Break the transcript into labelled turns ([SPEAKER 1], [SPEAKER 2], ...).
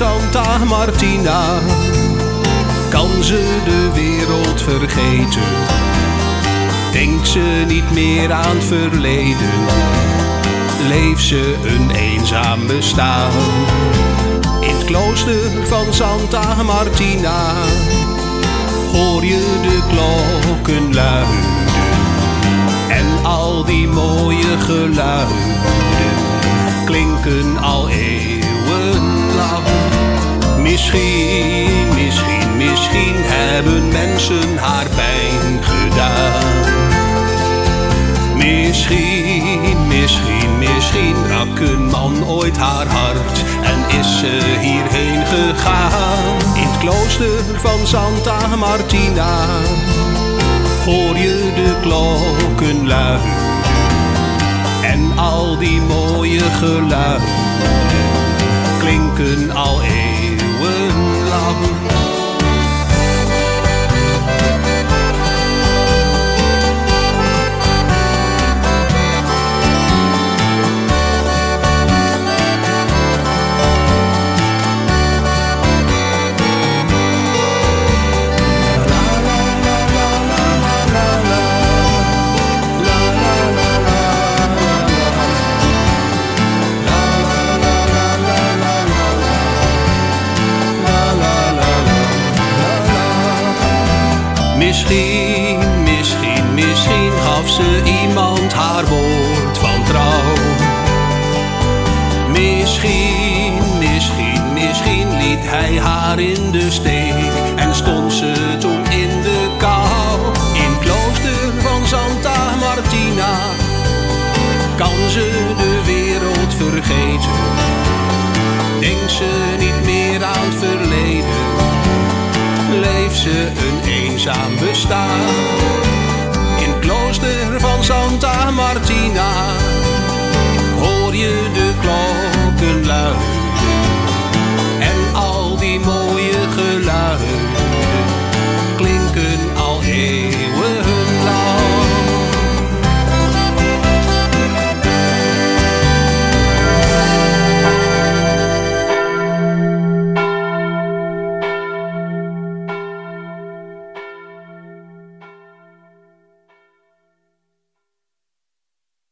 [SPEAKER 1] Santa Martina kan ze de wereld vergeten. Denkt ze niet meer aan het verleden, leeft ze een eenzaam bestaan. In het klooster van Santa Martina hoor je de klokken luiden en al die mooie geluiden klinken al eeuwenlang. Hebben mensen haar pijn gedaan. Misschien, misschien, misschien brak een man ooit haar hart en is ze hierheen gegaan. In het klooster van Santa Martina hoor je de klokken luiden en al die mooie geluiden klinken al eeuwenlang. Misschien, misschien, misschien gaf ze iemand haar woord van trouw. Misschien, misschien, misschien liet hij haar in de steek en stond ze toen in de kou. In klooster van Santa Martina kan ze de wereld vergeten. Denkt ze niet meer aan het verleden leeft ze eenzaam bestaan. In het klooster van Santa Martina hoor je de klok.